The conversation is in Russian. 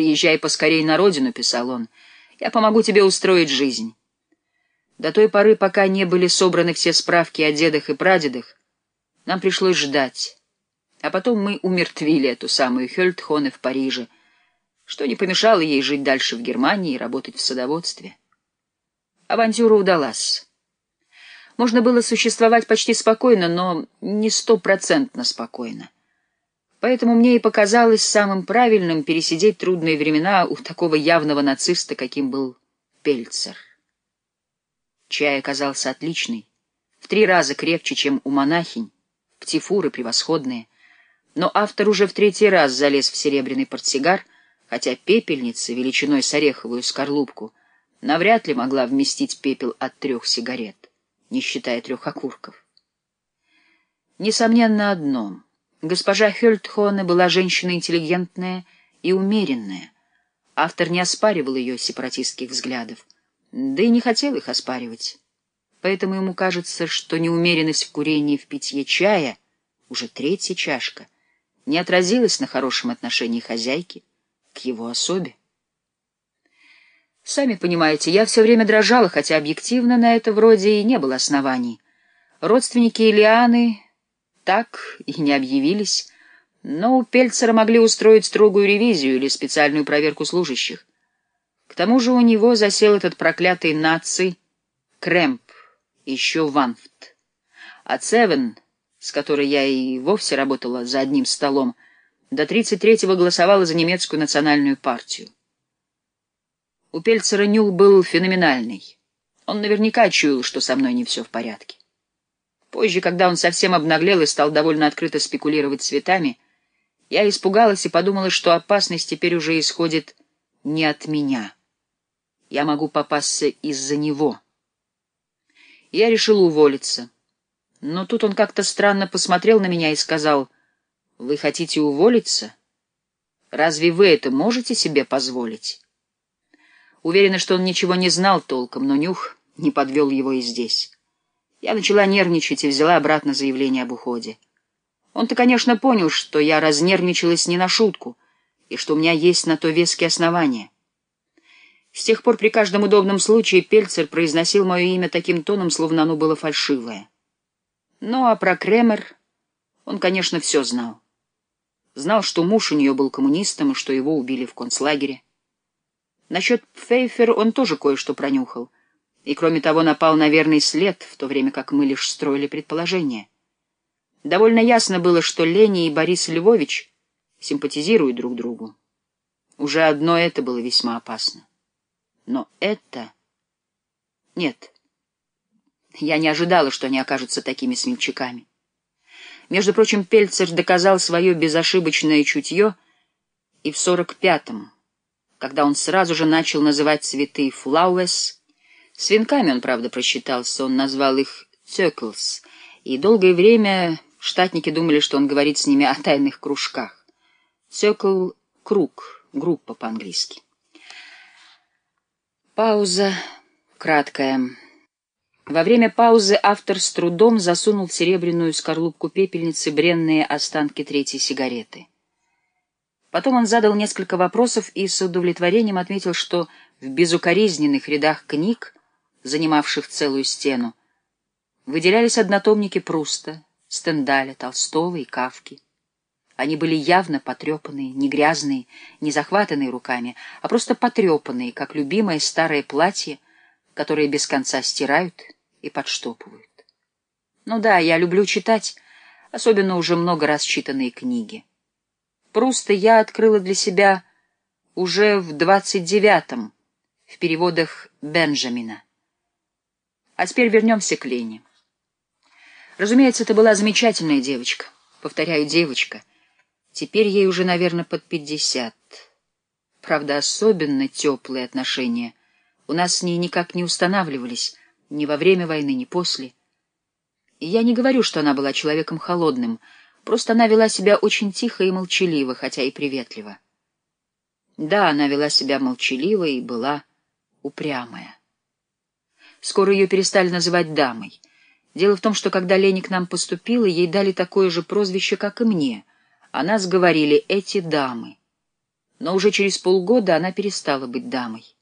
«Приезжай поскорей на родину», — писал он. «Я помогу тебе устроить жизнь». До той поры, пока не были собраны все справки о дедах и прадедах, нам пришлось ждать. А потом мы умертвили эту самую Хёльдхоне в Париже, что не помешало ей жить дальше в Германии и работать в садоводстве. Авантюра удалась. Можно было существовать почти спокойно, но не стопроцентно спокойно. Поэтому мне и показалось самым правильным пересидеть трудные времена у такого явного нациста, каким был Пельцер. Чай оказался отличный, в три раза крепче, чем у монахинь, птифуры превосходные. Но автор уже в третий раз залез в серебряный портсигар, хотя пепельница величиной с ореховую скорлупку навряд ли могла вместить пепел от трех сигарет, не считая трех окурков. Несомненно одно — Госпожа Хёльдхоне была женщина интеллигентная и умеренная. Автор не оспаривал ее сепаратистских взглядов, да и не хотел их оспаривать. Поэтому ему кажется, что неумеренность в курении в питье чая, уже третья чашка, не отразилась на хорошем отношении хозяйки к его особе. Сами понимаете, я все время дрожала, хотя объективно на это вроде и не было оснований. Родственники Ильяны так и не объявились, но у Пельцера могли устроить строгую ревизию или специальную проверку служащих. К тому же у него засел этот проклятый наций Крэмп, еще Ванфт. А Цевен, с которой я и вовсе работала за одним столом, до 33-го голосовала за немецкую национальную партию. У Пельцера нюх был феноменальный. Он наверняка чуял, что со мной не все в порядке. Позже, когда он совсем обнаглел и стал довольно открыто спекулировать цветами, я испугалась и подумала, что опасность теперь уже исходит не от меня. Я могу попасться из-за него. Я решила уволиться. Но тут он как-то странно посмотрел на меня и сказал, «Вы хотите уволиться? Разве вы это можете себе позволить?» Уверена, что он ничего не знал толком, но нюх не подвел его и здесь. Я начала нервничать и взяла обратно заявление об уходе. Он-то, конечно, понял, что я разнервничалась не на шутку, и что у меня есть на то веские основания. С тех пор при каждом удобном случае Пельцер произносил мое имя таким тоном, словно оно было фальшивое. Ну, а про Кремер он, конечно, все знал. Знал, что муж у нее был коммунистом и что его убили в концлагере. Насчет Пфейфер он тоже кое-что пронюхал — и, кроме того, напал на верный след, в то время как мы лишь строили предположения. Довольно ясно было, что Лени и Борис Львович симпатизируют друг другу. Уже одно это было весьма опасно. Но это... Нет. Я не ожидала, что они окажутся такими смельчаками. Между прочим, Пельцер доказал свое безошибочное чутье и в сорок пятом, когда он сразу же начал называть цветы «флауэс», с венками он, правда, просчитался, он назвал их «цёклс», и долгое время штатники думали, что он говорит с ними о тайных кружках. «Цёкл» — круг, группа по-английски. Пауза краткая. Во время паузы автор с трудом засунул в серебряную скорлупку пепельницы бренные останки третьей сигареты. Потом он задал несколько вопросов и с удовлетворением отметил, что в безукоризненных рядах книг занимавших целую стену, выделялись однотомники Пруста, Стендаля, Толстого и Кавки. Они были явно потрепанные, не грязные, не захватанные руками, а просто потрепанные, как любимое старое платье, которое без конца стирают и подштопывают. Ну да, я люблю читать, особенно уже много раз читанные книги. Пруста я открыла для себя уже в двадцать девятом в переводах Бенджамина. А теперь вернемся к Лене. Разумеется, это была замечательная девочка. Повторяю, девочка. Теперь ей уже, наверное, под пятьдесят. Правда, особенно теплые отношения у нас с ней никак не устанавливались ни во время войны, ни после. И я не говорю, что она была человеком холодным, просто она вела себя очень тихо и молчаливо, хотя и приветливо. Да, она вела себя молчаливо и была упрямая. Скоро ее перестали называть дамой. Дело в том, что когда Лени к нам поступила, ей дали такое же прозвище, как и мне. О нас говорили «эти дамы». но уже через полгода она перестала быть дамой.